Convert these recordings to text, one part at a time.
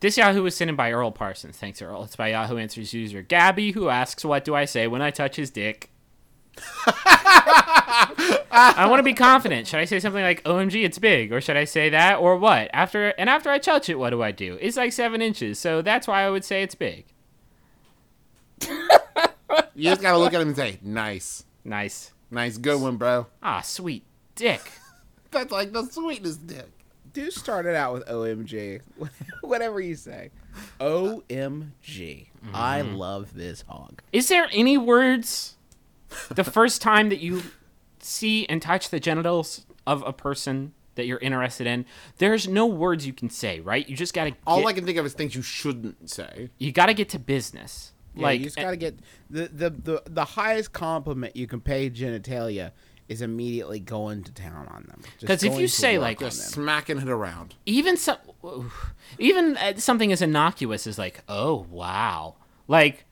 This Yahoo was sent in by Earl Parsons. Thanks, Earl. It's by Yahoo Answers user Gabby, who asks, "What do I say when I touch his dick?" I want to be confident. Should I say something like "OMG, it's big," or should I say that, or what? After and after I touch it, what do I do? It's like seven inches, so that's why I would say it's big. You just gotta look at him and say, "Nice, Nice. nice, good one, bro." Ah, sweet dick. That's like the sweetest dick. Do start it out with OMG. Whatever you say. OMG. I mm-hmm. love this hog. Is there any words the first time that you see and touch the genitals of a person that you're interested in? There's no words you can say, right? You just gotta. All I can think of is things you shouldn't say. you gotta get to business. Yeah, like you just gotta eh get the, the the the highest compliment you can pay genitalia is immediately going to town on them. Because if you say, like, on Just smacking it around. even some, even uh, something as innocuous as like, oh wow, like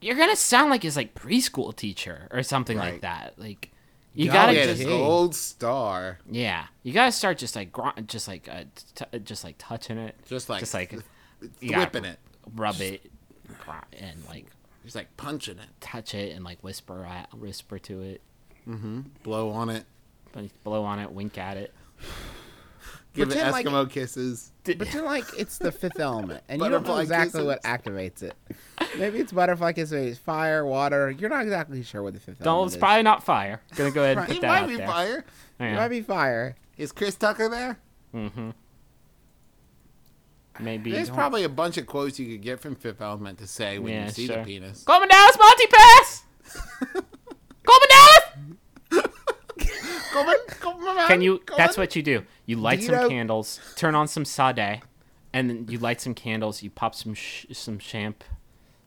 you're gonna sound like his like preschool teacher or something like that. Like you gotta yeah, just this gold star. yeah, you gotta start just like gr- just like uh, t- just like touching it, Just like, just like you whipping it. rub it, and like Just like punching it. touch it and like whisper at, whisper to it, Blow on it. blow on it, wink at it. Give Pretend it like- Eskimo kisses. Pretend like it's the fifth element, and you don't know Butterfly exactly what activates it. Maybe it's butterfly kisses, fire, water. You're not exactly sure what the fifth Don't, element it's is. probably not fire. Gonna go ahead and put It that might out be there. fire. It might be fire. Is Chris Tucker there? Mm-hmm. Maybe There's probably a bunch of quotes you could get from Fifth Element to say when Yeah, you see sure. the penis. Korben Dallas multi pass. Korben Dallas. Come on, come on, Can you? come That's on. what you do. You light you some know- candles, turn on some Sade, and then you light some candles. You pop some sh- some champ,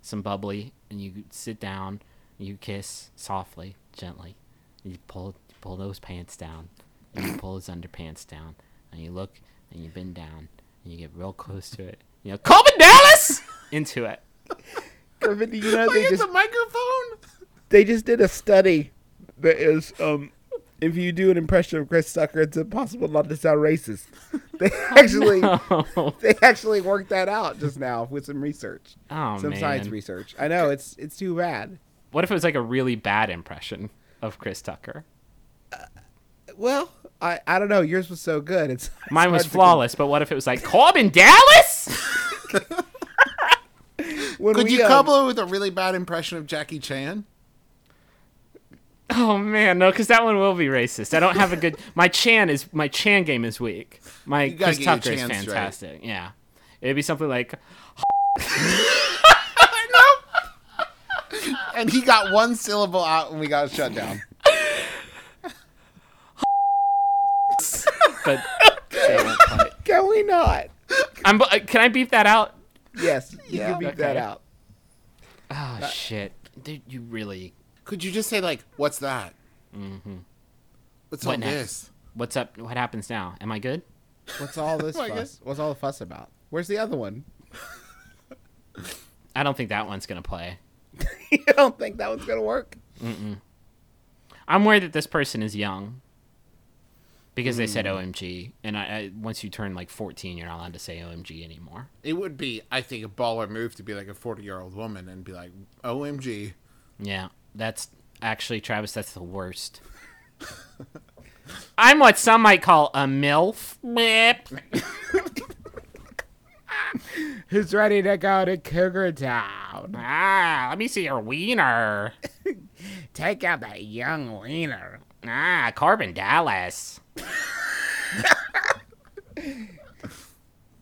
some bubbly, and you sit down. You kiss softly, gently. And you pull you pull those pants down, and you pull his underpants down, and you look and you bend down, and you get real close to it. You know, Korben Dallas into it. Griffin, do you know they just the microphone. they just did a study that is um if you do an impression of Chris Tucker, it's impossible not to sound racist. They actually Oh, they actually worked that out just now with some research, oh some man. science research. I know it's it's too bad. What if it was like a really bad impression of Chris Tucker? Well, I I don't know. Yours was so good. It's it's Mine was hard to flawless, but what if it was like Korben Dallas? con- When Could we, you um, couple it with a really bad impression of Jackie Chan? Oh man, no, because that one will be racist. I don't have a good. My Chan is my Chan game is weak. My Chris Tucker is fantastic. Yeah, it'd be something like And he got one syllable out and we got shut down. but. they won't quite. Can we not? I'm, uh, can I beep that out? Yes, you Yeah. can beat that out. Oh shit, dude, you really. Could you just say like, "What's that? Mm-hmm. What's What all next? this?" What's up? What happens now? Am I good? What's all this fuss? guess- What's all the fuss about? Where's the other one? I don't think that one's gonna play. you don't think that one's gonna work? I'm worried that this person is young. Because they said Hmm. OMG, and I, I once you turn like 14, you're not allowed to say OMG anymore. It would be, I think, a baller move to be like a forty-year-old woman and be like, "OMG." Yeah, that's actually Travis. That's the worst. I'm what some might call a milf. Whip. Who's ready to go to Cougar Town? Ah, let me see your wiener. Take out that young wiener. Ah, Korben Dallas.